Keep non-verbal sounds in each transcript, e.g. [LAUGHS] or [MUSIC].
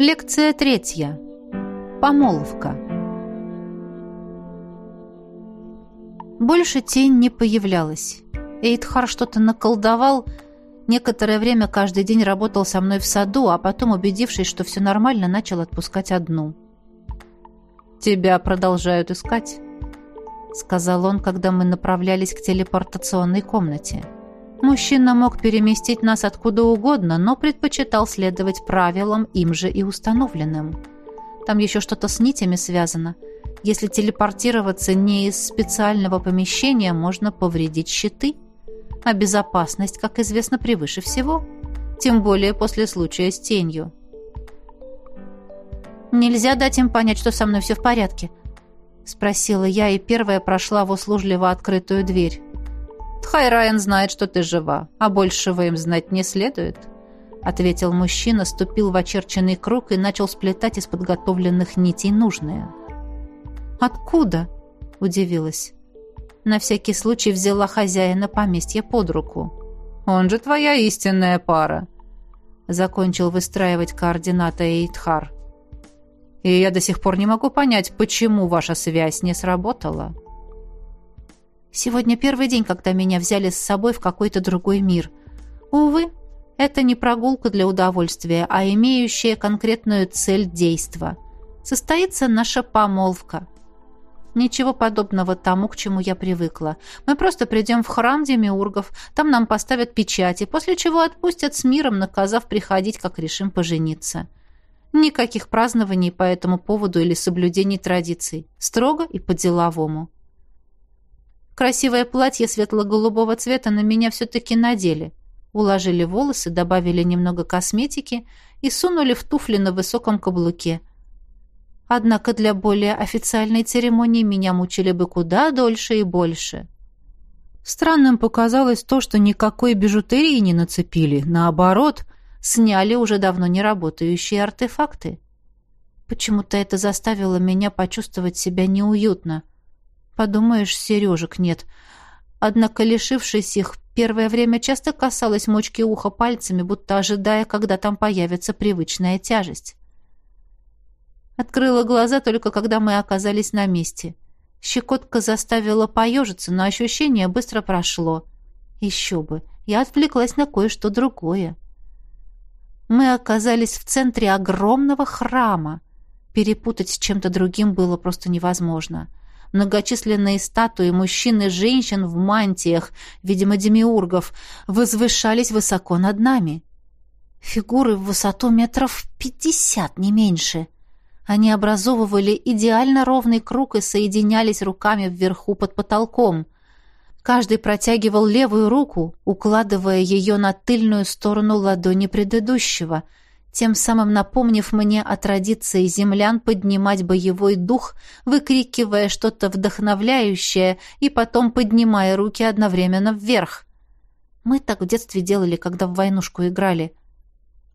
Лекция третья. Помолвка. Больше тень не появлялась. Эйдхар что-то наколдовал. Некоторое время каждый день работал со мной в саду, а потом, убедившись, что все нормально, начал отпускать одну. «Тебя продолжают искать», — сказал он, когда мы направлялись к телепортационной комнате. Мужчина мог переместить нас откуда угодно, но предпочитал следовать правилам, им же и установленным. Там еще что-то с нитями связано. Если телепортироваться не из специального помещения, можно повредить щиты. А безопасность, как известно, превыше всего. Тем более после случая с тенью. «Нельзя дать им понять, что со мной все в порядке», — спросила я, и первая прошла в услужливо открытую дверь. Хайрайан знает, что ты жива, а большего им знать не следует», — ответил мужчина, ступил в очерченный круг и начал сплетать из подготовленных нитей нужное. «Откуда?» — удивилась. На всякий случай взяла хозяина поместья под руку. «Он же твоя истинная пара», — закончил выстраивать координаты Эйдхар. «И я до сих пор не могу понять, почему ваша связь не сработала». Сегодня первый день, когда меня взяли с собой в какой-то другой мир. Увы, это не прогулка для удовольствия, а имеющая конкретную цель действа. Состоится наша помолвка. Ничего подобного тому, к чему я привыкла. Мы просто придем в храм Демиургов, там нам поставят печати, после чего отпустят с миром, наказав приходить, как решим пожениться. Никаких празднований по этому поводу или соблюдений традиций. Строго и по-деловому. Красивое платье светло-голубого цвета на меня все-таки надели. Уложили волосы, добавили немного косметики и сунули в туфли на высоком каблуке. Однако для более официальной церемонии меня мучили бы куда дольше и больше. Странным показалось то, что никакой бижутерии не нацепили. Наоборот, сняли уже давно не работающие артефакты. Почему-то это заставило меня почувствовать себя неуютно. Подумаешь, сережек нет. Однако, лишившись их, первое время часто касалась мочки уха пальцами, будто ожидая, когда там появится привычная тяжесть. Открыла глаза только когда мы оказались на месте. Щекотка заставила поежиться, но ощущение быстро прошло. Еще бы, я отвлеклась на кое-что другое. Мы оказались в центре огромного храма. Перепутать с чем-то другим было просто невозможно. — Многочисленные статуи мужчин и женщин в мантиях, видимо, демиургов, возвышались высоко над нами. Фигуры в высоту метров пятьдесят, не меньше. Они образовывали идеально ровный круг и соединялись руками вверху под потолком. Каждый протягивал левую руку, укладывая ее на тыльную сторону ладони предыдущего — тем самым напомнив мне о традиции землян поднимать боевой дух, выкрикивая что-то вдохновляющее и потом поднимая руки одновременно вверх. Мы так в детстве делали, когда в войнушку играли.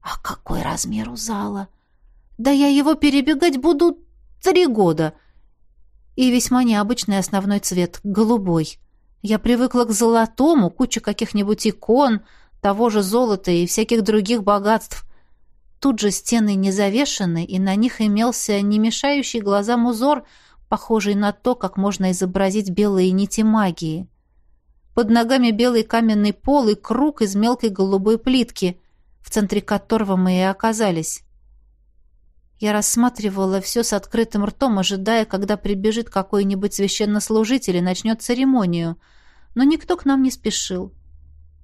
А какой размер у зала? Да я его перебегать буду три года. И весьма необычный основной цвет — голубой. Я привыкла к золотому, куче каких-нибудь икон, того же золота и всяких других богатств — Тут же стены не завешены, и на них имелся не мешающий глазам узор, похожий на то, как можно изобразить белые нити магии. Под ногами белый каменный пол и круг из мелкой голубой плитки, в центре которого мы и оказались. Я рассматривала все с открытым ртом, ожидая, когда прибежит какой-нибудь священнослужитель и начнет церемонию, но никто к нам не спешил.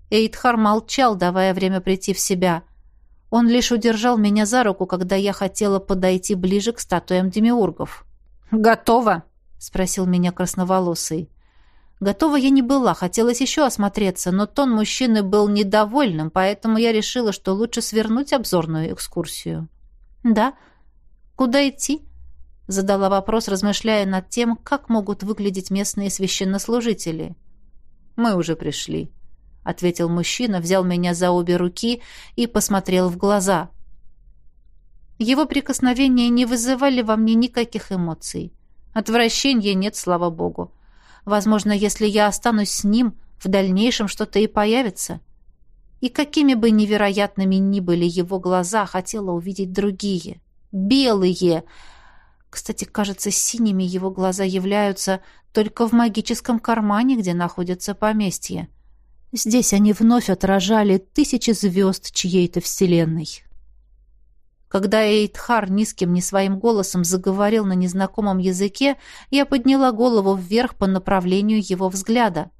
Эйдхар молчал, давая время прийти в себя — он лишь удержал меня за руку, когда я хотела подойти ближе к статуям демиургов. «Готово?» — спросил меня красноволосый. Готова я не была, хотелось еще осмотреться, но тон мужчины был недовольным, поэтому я решила, что лучше свернуть обзорную экскурсию. «Да? Куда идти?» — задала вопрос, размышляя над тем, как могут выглядеть местные священнослужители. «Мы уже пришли», — ответил мужчина, взял меня за обе руки и посмотрел в глаза. Его прикосновения не вызывали во мне никаких эмоций. Отвращения нет, слава богу. Возможно, если я останусь с ним, в дальнейшем что-то и появится. И какими бы невероятными ни были его глаза, хотела увидеть другие, белые. Кстати, кажется, синими его глаза являются только в магическом кармане, где находится поместье. Здесь они вновь отражали тысячи звезд чьей-то вселенной. Когда Эйдхар низким не своим голосом заговорил на незнакомом языке, я подняла голову вверх по направлению его взгляда.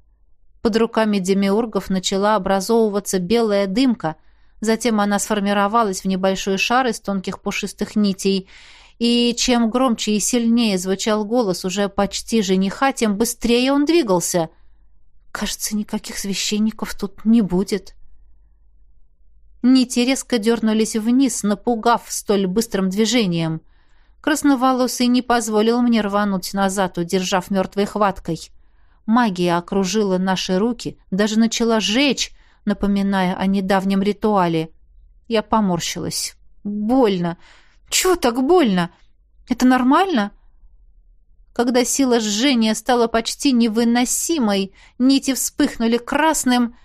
Под руками демиургов начала образовываться белая дымка, затем она сформировалась в небольшой шар из тонких пушистых нитей, и чем громче и сильнее звучал голос уже почти жениха, тем быстрее он двигался. Кажется, никаких священников тут не будет. Нити резко дернулись вниз, напугав столь быстрым движением. Красноволосый не позволил мне рвануть назад, удержав мертвой хваткой. Магия окружила наши руки, даже начала жечь, напоминая о недавнем ритуале. Я поморщилась. Больно. Чего так больно? Это нормально? Когда сила жжения стала почти невыносимой, нити вспыхнули красным,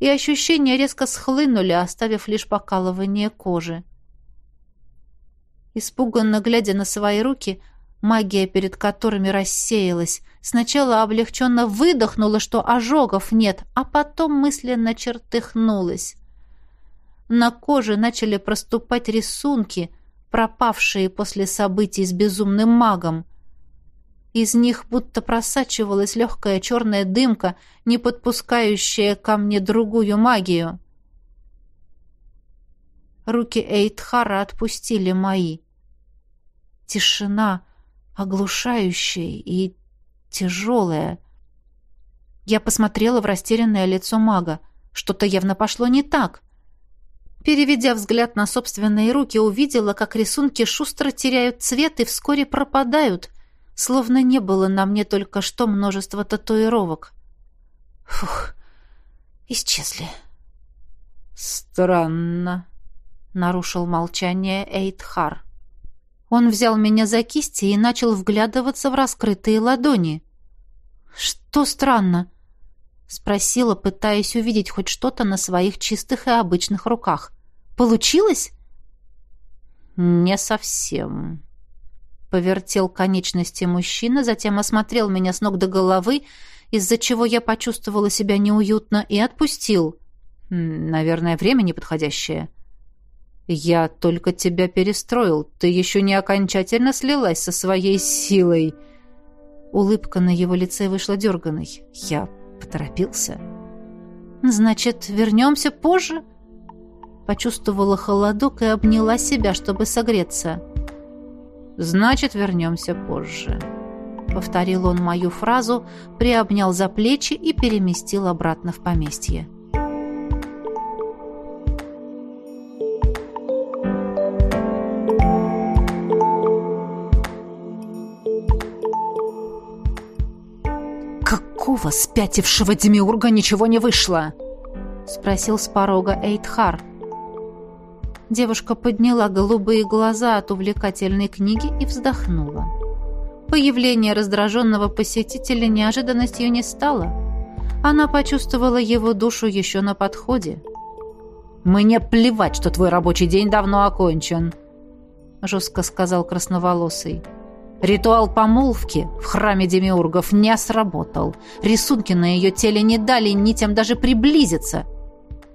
и ощущения резко схлынули, оставив лишь покалывание кожи. Испуганно глядя на свои руки, магия перед которыми рассеялась, сначала облегченно выдохнула, что ожогов нет, а потом мысленно чертыхнулась. На коже начали проступать рисунки, пропавшие после событий с безумным магом. Из них будто просачивалась легкая черная дымка, не подпускающая ко мне другую магию. Руки Эйтхара отпустили мои. Тишина, оглушающая и тяжелая. Я посмотрела в растерянное лицо мага. Что-то явно пошло не так. Переведя взгляд на собственные руки, увидела, как рисунки шустро теряют цвет и вскоре пропадают, словно не было на мне только что множество татуировок. Фух, исчезли. Странно, нарушил молчание Эйтхар. Он взял меня за кисти и начал вглядываться в раскрытые ладони. Что странно? спросила, пытаясь увидеть хоть что-то на своих чистых и обычных руках. Получилось? Не совсем, Повертел конечности мужчина, затем осмотрел меня с ног до головы, из-за чего я почувствовала себя неуютно, и отпустил. Наверное, время неподходящее. «Я только тебя перестроил. Ты еще не окончательно слилась со своей силой». Улыбка на его лице вышла дерганой. Я поторопился. «Значит, вернемся позже?» Почувствовала холодок и обняла себя, чтобы согреться. Значит, вернемся позже. Повторил он мою фразу, приобнял за плечи и переместил обратно в поместье. «Какого спятившего демиурга ничего не вышло?» — спросил с порога Эйтхар. Девушка подняла голубые глаза от увлекательной книги и вздохнула. Появление раздраженного посетителя неожиданностью не стало. Она почувствовала его душу еще на подходе. «Мне плевать, что твой рабочий день давно окончен», — жестко сказал красноволосый. Ритуал помолвки в храме демиургов не сработал. Рисунки на ее теле не дали нитям даже приблизиться.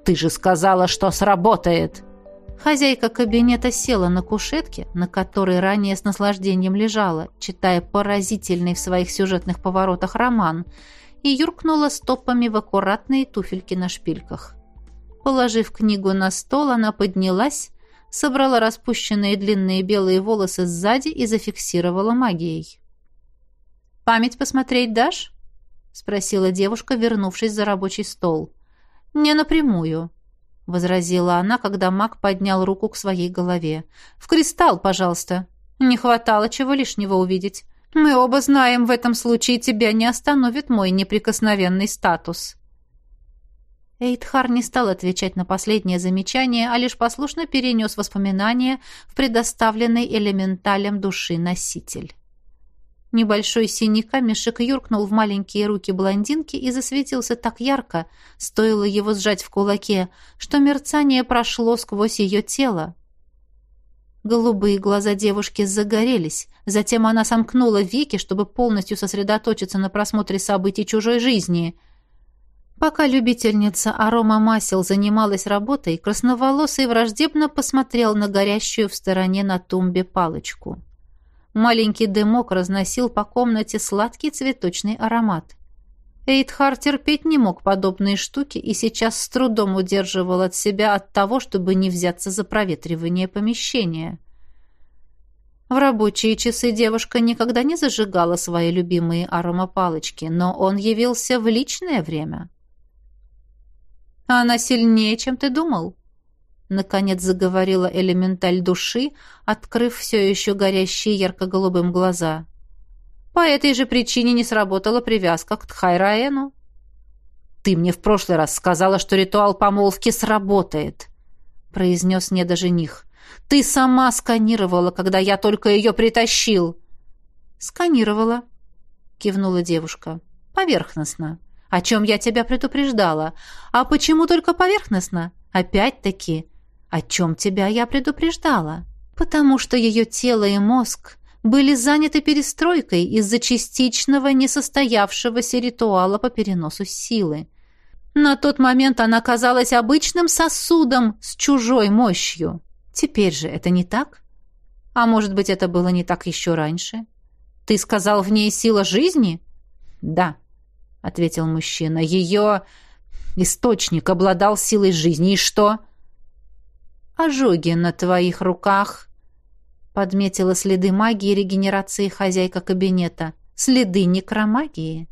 Ты же сказала, что сработает. Хозяйка кабинета села на кушетке, на которой ранее с наслаждением лежала, читая поразительный в своих сюжетных поворотах роман, и юркнула стопами в аккуратные туфельки на шпильках. Положив книгу на стол, она поднялась, собрала распущенные длинные белые волосы сзади и зафиксировала магией. «Память посмотреть дашь?» — спросила девушка, вернувшись за рабочий стол. «Не напрямую», возразила она, когда маг поднял руку к своей голове. В кристалл, пожалуйста. Не хватало чего лишнего увидеть. Мы оба знаем, в этом случае тебя не остановит мой неприкосновенный статус. Эйдхар не стал отвечать на последнее замечание, а лишь послушно перенес воспоминания в предоставленный элементалем души носитель. Небольшой синий камешек юркнул в маленькие руки блондинки и засветился так ярко, стоило его сжать в кулаке, что мерцание прошло сквозь ее тело. Голубые глаза девушки загорелись, затем она сомкнула веки, чтобы полностью сосредоточиться на просмотре событий чужой жизни. Пока любительница арома масел занималась работой, красноволосый враждебно посмотрел на горящую в стороне на тумбе палочку. Маленький дымок разносил по комнате сладкий цветочный аромат. Эйдхар терпеть не мог подобные штуки и сейчас с трудом удерживал от себя от того, чтобы не взяться за проветривание помещения. В рабочие часы девушка никогда не зажигала свои любимые аромапалочки, но он явился в личное время. «Она сильнее, чем ты думал», — наконец заговорила элементаль души, открыв все еще горящие ярко-голубым глаза. По этой же причине не сработала привязка к Тхайраэну. «Ты мне в прошлый раз сказала, что ритуал помолвки сработает», — произнес недожених. «Ты сама сканировала, когда я только ее притащил». «Сканировала», — кивнула девушка. «Поверхностно. О чем я тебя предупреждала. А почему только поверхностно? Опять-таки, о чем тебя я предупреждала? Потому что ее тело и мозг были заняты перестройкой из-за частичного несостоявшегося ритуала по переносу силы. На тот момент она казалась обычным сосудом с чужой мощью. Теперь же это не так? А может быть, это было не так еще раньше? Ты сказал, в ней сила жизни? Да, ответил мужчина. Ее источник обладал силой жизни. И что? Ожоги на твоих руках Подметила следы магии регенерации хозяйка кабинета. Следы некромагии.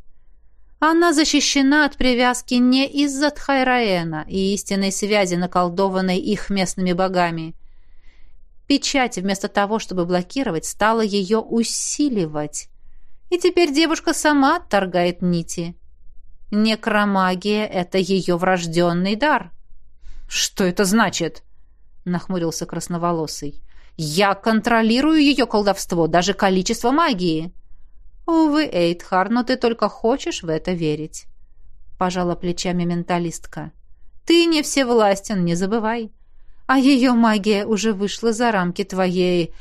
Она защищена от привязки не из-за Тхайраэна и истинной связи, наколдованной их местными богами. Печать, вместо того, чтобы блокировать, стала ее усиливать. И теперь девушка сама торгает нити. Некромагия — это ее врожденный дар. «Что это значит?» — нахмурился красноволосый. Я контролирую ее колдовство, даже количество магии. Увы, Эйдхар, но ты только хочешь в это верить. Пожала плечами менталистка. Ты не всевластен, не забывай. А ее магия уже вышла за рамки твоей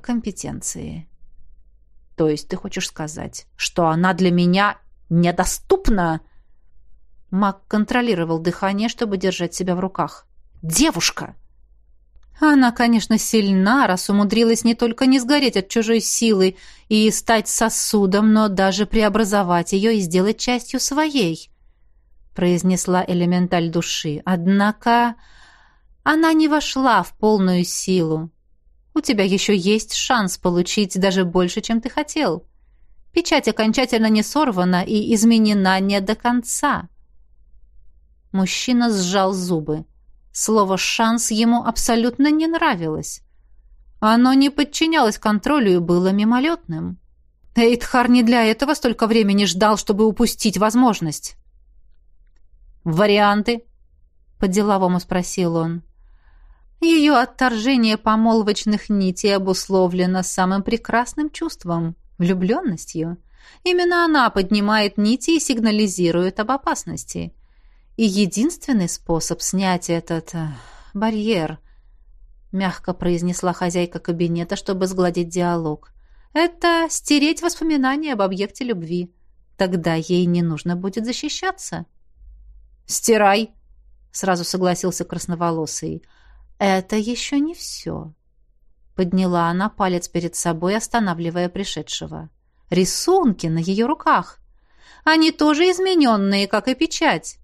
компетенции. То есть ты хочешь сказать, что она для меня недоступна? Маг контролировал дыхание, чтобы держать себя в руках. «Девушка!» Она, конечно, сильна, раз умудрилась не только не сгореть от чужой силы и стать сосудом, но даже преобразовать ее и сделать частью своей, произнесла элементаль души. Однако она не вошла в полную силу. У тебя еще есть шанс получить даже больше, чем ты хотел. Печать окончательно не сорвана и изменена не до конца. Мужчина сжал зубы. Слово «шанс» ему абсолютно не нравилось. Оно не подчинялось контролю и было мимолетным. Эйдхар не для этого столько времени ждал, чтобы упустить возможность. «Варианты?» — по-деловому спросил он. Ее отторжение помолвочных нитей обусловлено самым прекрасным чувством — влюбленностью. Именно она поднимает нити и сигнализирует об опасности. И единственный способ снять этот э, барьер, мягко произнесла хозяйка кабинета, чтобы сгладить диалог, это стереть воспоминания об объекте любви. Тогда ей не нужно будет защищаться. «Стирай!» — сразу согласился красноволосый. «Это еще не все». Подняла она палец перед собой, останавливая пришедшего. «Рисунки на ее руках. Они тоже измененные, как и печать.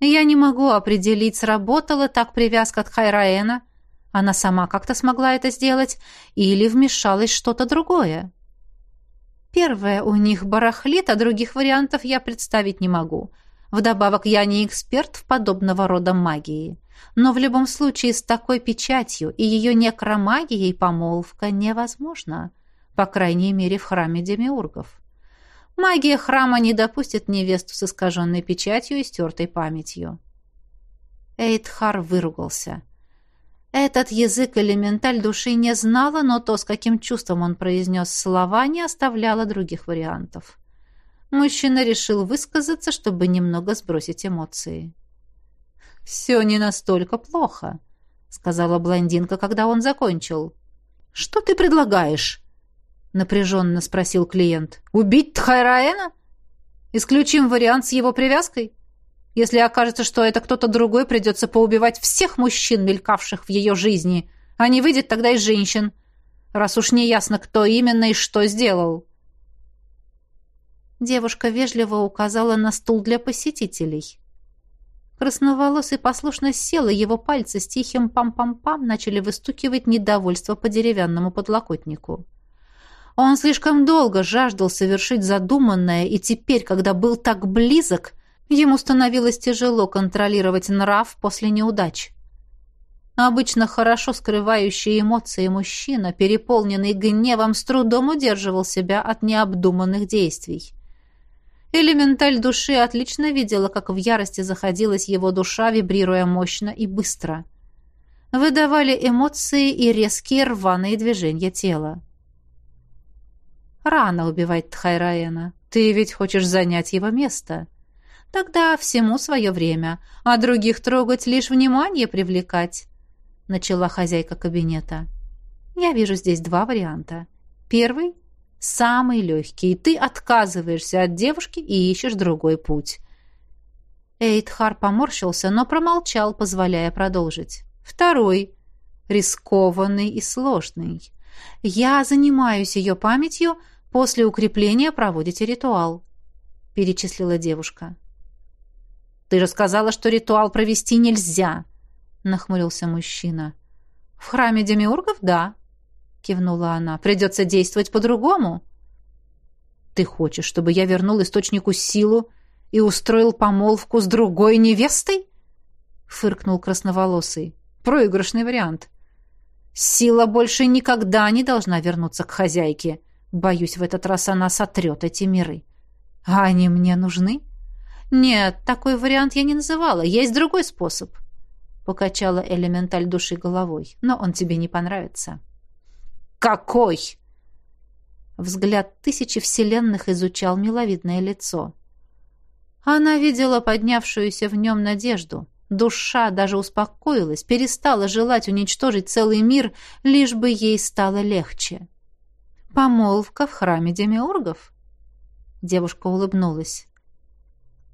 Я не могу определить, сработала так привязка от Хайраэна, она сама как-то смогла это сделать, или вмешалось что-то другое. Первое у них барахлит, а других вариантов я представить не могу. Вдобавок, я не эксперт в подобного рода магии. Но в любом случае с такой печатью и ее некромагией помолвка невозможна. По крайней мере, в храме демиургов. Магия храма не допустит невесту с искаженной печатью и стертой памятью. Эйдхар выругался. Этот язык элементаль души не знала, но то, с каким чувством он произнес слова, не оставляло других вариантов. Мужчина решил высказаться, чтобы немного сбросить эмоции. «Все не настолько плохо», сказала блондинка, когда он закончил. «Что ты предлагаешь?» — напряженно спросил клиент. «Убить Тхайраэна? Исключим вариант с его привязкой? Если окажется, что это кто-то другой, придется поубивать всех мужчин, мелькавших в ее жизни, а не выйдет тогда и женщин, раз уж не ясно, кто именно и что сделал». Девушка вежливо указала на стул для посетителей. Красноволосый послушно сел, и его пальцы с тихим пам-пам-пам начали выстукивать недовольство по деревянному подлокотнику. Он слишком долго жаждал совершить задуманное, и теперь, когда был так близок, ему становилось тяжело контролировать нрав после неудач. Обычно хорошо скрывающий эмоции мужчина, переполненный гневом, с трудом удерживал себя от необдуманных действий. Элементаль души отлично видела, как в ярости заходилась его душа, вибрируя мощно и быстро. Выдавали эмоции и резкие рваные движения тела. Рано убивать Тхайраена. Ты ведь хочешь занять его место. Тогда всему свое время, а других трогать лишь внимание привлекать, начала хозяйка кабинета. Я вижу здесь два варианта. Первый Самый легкий. Ты отказываешься от девушки и ищешь другой путь. Эйдхар поморщился, но промолчал, позволяя продолжить. Второй. Рискованный и сложный. Я занимаюсь ее памятью, после укрепления проводите ритуал, перечислила девушка. Ты же сказала, что ритуал провести нельзя, нахмурился мужчина. В храме демиургов, да, — кивнула она. «Придется действовать по-другому». «Ты хочешь, чтобы я вернул источнику силу и устроил помолвку с другой невестой?» — фыркнул красноволосый. «Проигрышный вариант. Сила больше никогда не должна вернуться к хозяйке. Боюсь, в этот раз она сотрет эти миры. А они мне нужны?» «Нет, такой вариант я не называла. Есть другой способ», — покачала элементаль души головой. «Но он тебе не понравится». «Какой?» Взгляд тысячи вселенных изучал миловидное лицо. Она видела поднявшуюся в нем надежду. Душа даже успокоилась, перестала желать уничтожить целый мир, лишь бы ей стало легче. «Помолвка в храме демиургов?» Девушка улыбнулась.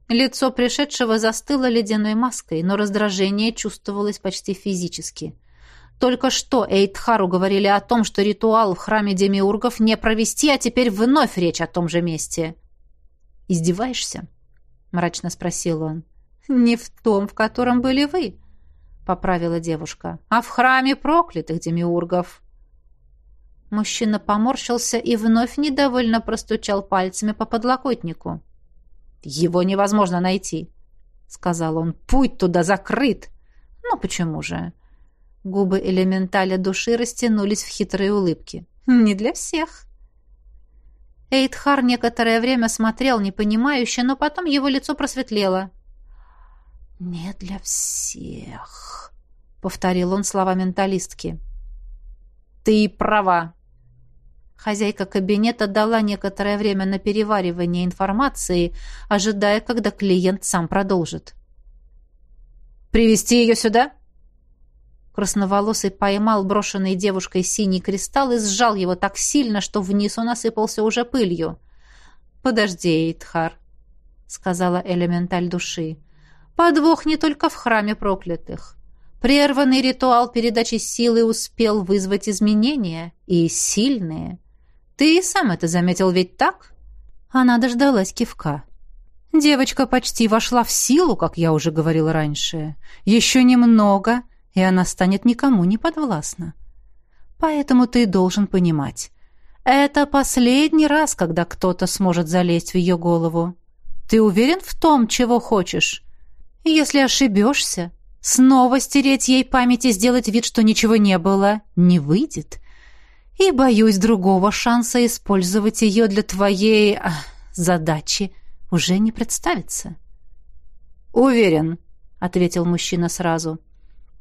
Лицо пришедшего застыло ледяной маской, но раздражение чувствовалось почти физически. Только что Эйтхару говорили о том, что ритуал в храме демиургов не провести, а теперь вновь речь о том же месте. «Издеваешься?» — мрачно спросил он. «Не в том, в котором были вы», — поправила девушка, «а в храме проклятых демиургов». Мужчина поморщился и вновь недовольно простучал пальцами по подлокотнику. «Его невозможно найти», — сказал он. «Путь туда закрыт». «Ну почему же?» Губы элементаля души растянулись в хитрые улыбки. «Не для всех». Эйдхар некоторое время смотрел непонимающе, но потом его лицо просветлело. «Не для всех», — повторил он слова менталистки. «Ты права». Хозяйка кабинета дала некоторое время на переваривание информации, ожидая, когда клиент сам продолжит. «Привести ее сюда?» Красноволосый поймал брошенный девушкой синий кристалл и сжал его так сильно, что вниз он осыпался уже пылью. «Подожди, Эйтхар», — сказала элементаль души. «Подвох не только в храме проклятых. Прерванный ритуал передачи силы успел вызвать изменения, и сильные. Ты и сам это заметил ведь так?» Она дождалась кивка. Девочка почти вошла в силу, как я уже говорила раньше. Еще немного — и она станет никому не подвластна. Поэтому ты должен понимать, это последний раз, когда кто-то сможет залезть в ее голову. Ты уверен в том, чего хочешь? Если ошибешься, снова стереть ей память и сделать вид, что ничего не было, не выйдет. И, боюсь, другого шанса использовать ее для твоей а, задачи уже не представится. «Уверен», — ответил мужчина сразу.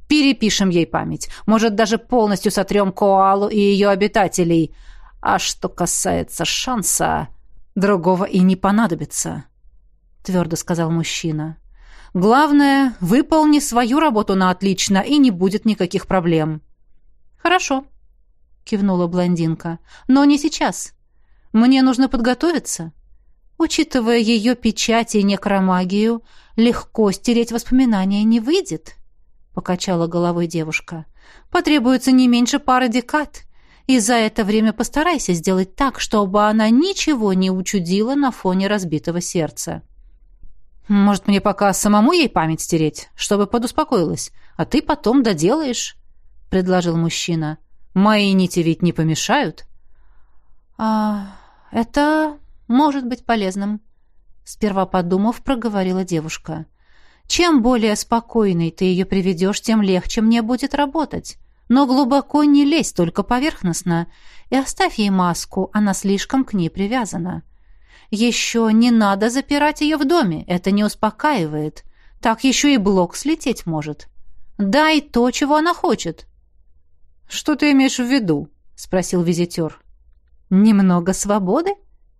Перепишем ей память. Может, даже полностью сотрем Коалу и ее обитателей. А что касается шанса, другого и не понадобится», — твердо сказал мужчина. Главное, выполни свою работу на отлично, и не будет никаких проблем». «Хорошо», — кивнула блондинка. «Но не сейчас. Мне нужно подготовиться. Учитывая ее печать и некромагию, легко стереть воспоминания не выйдет», — покачала головой девушка. «Потребуется не меньше пары декад, и за это время постарайся сделать так, чтобы она ничего не учудила на фоне разбитого сердца». Может, мне пока самому ей память стереть, чтобы подуспокоилась, а ты потом доделаешь, — предложил мужчина. Мои нити ведь не помешают. А это может быть полезным, — сперва подумав, проговорила девушка. Чем более спокойной ты ее приведешь, тем легче мне будет работать. Но глубоко не лезь, только поверхностно, и оставь ей маску, она слишком к ней привязана. — еще не надо запирать ее в доме, это не успокаивает. Так еще и блок слететь может. Дай то, чего она хочет». «Что ты имеешь в виду?» — спросил визитер. «Немного свободы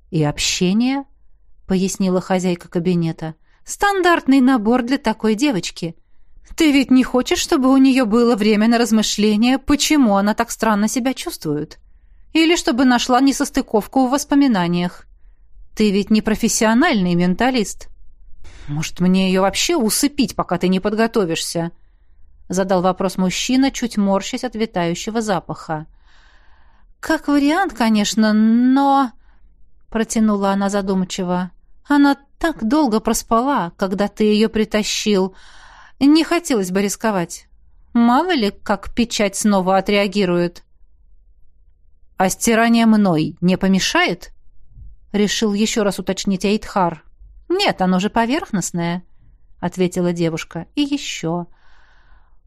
и общения», — пояснила хозяйка кабинета. «Стандартный набор для такой девочки. Ты ведь не хочешь, чтобы у нее было время на размышления, почему она так странно себя чувствует? Или чтобы нашла несостыковку в воспоминаниях?» Ты ведь не профессиональный менталист. Может, мне ее вообще усыпить, пока ты не подготовишься? Задал вопрос мужчина, чуть морщась от витающего запаха. Как вариант, конечно, но... Протянула она задумчиво. Она так долго проспала, когда ты ее притащил. Не хотелось бы рисковать. Мало ли, как печать снова отреагирует. А стирание мной не помешает? Решил еще раз уточнить Эйдхар. «Нет, оно же поверхностное», — ответила девушка. «И еще.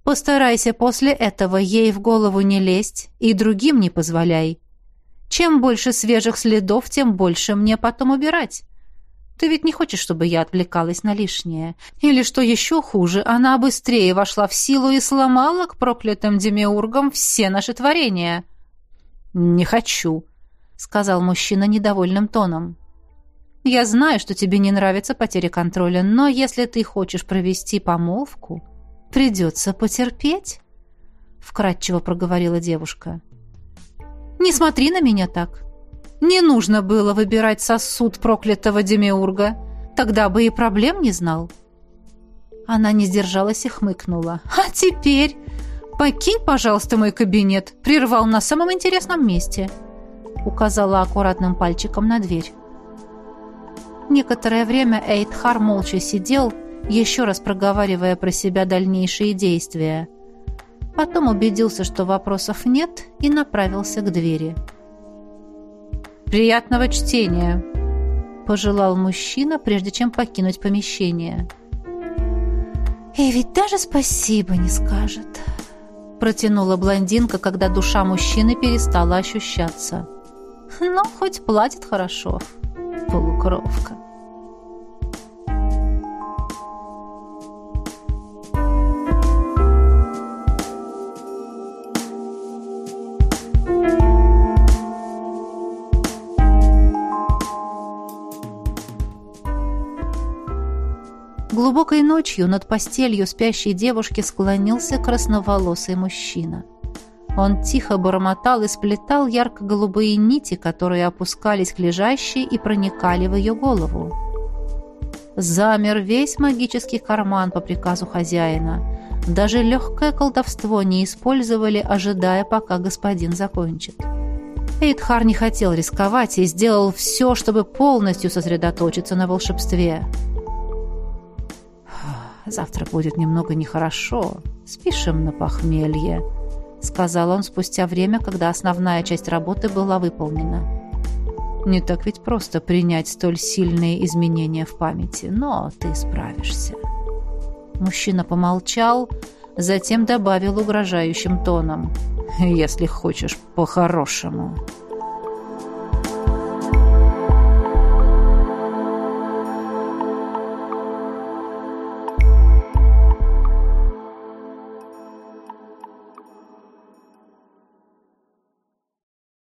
Постарайся после этого ей в голову не лезть и другим не позволяй. Чем больше свежих следов, тем больше мне потом убирать. Ты ведь не хочешь, чтобы я отвлекалась на лишнее? Или, что еще хуже, она быстрее вошла в силу и сломала к проклятым демиургам все наши творения?» «Не хочу», сказал мужчина недовольным тоном. Я знаю, что тебе не нравится потеря контроля, но если ты хочешь провести помолвку, придется потерпеть, вкратчиво проговорила девушка. Не смотри на меня так. Не нужно было выбирать сосуд проклятого демиурга, тогда бы и проблем не знал. Она не сдержалась и хмыкнула. А теперь покинь, пожалуйста, мой кабинет, прервал на самом интересном месте указала аккуратным пальчиком на дверь. Некоторое время Эйдхар молча сидел, еще раз проговаривая про себя дальнейшие действия. Потом убедился, что вопросов нет, и направился к двери. «Приятного чтения!» – пожелал мужчина, прежде чем покинуть помещение. «И ведь даже спасибо не скажет», – протянула блондинка, когда душа мужчины перестала ощущаться. [LAUGHS] Но хоть платит хорошо. Полукровка. Глубокой ночью над постелью спящей девушки склонился красноволосый мужчина. Он тихо бормотал и сплетал ярко-голубые нити, которые опускались к лежащей и проникали в ее голову. Замер весь магический карман по приказу хозяина. Даже легкое колдовство не использовали, ожидая, пока господин закончит. Эйдхар не хотел рисковать и сделал все, чтобы полностью сосредоточиться на волшебстве. «Завтра будет немного нехорошо. Спишем на похмелье», — сказал он спустя время, когда основная часть работы была выполнена. «Не так ведь просто принять столь сильные изменения в памяти, но ты справишься». Мужчина помолчал, затем добавил угрожающим тоном. «Если хочешь по-хорошему».